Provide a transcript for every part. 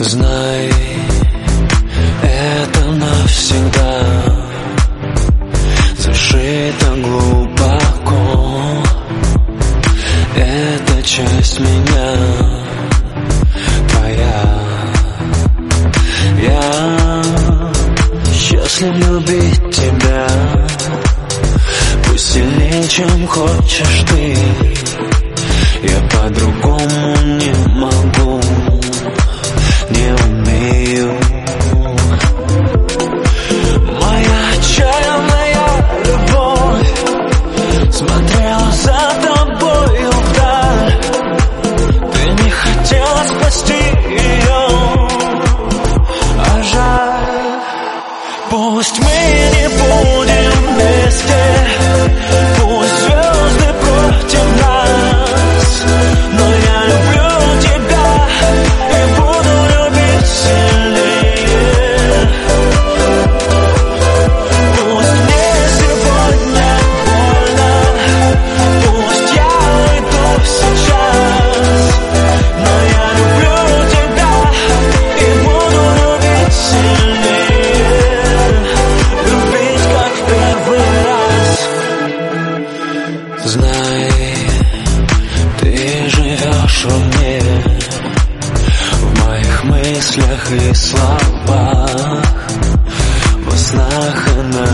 Знай, это навсегда. Зашито глубоко. Это часть меня. Твоя. Я счастлив любить чем хочешь ты. Я по-другому шумишь у меня В моих мыслях и словах, во снах и на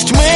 сквозь тьмы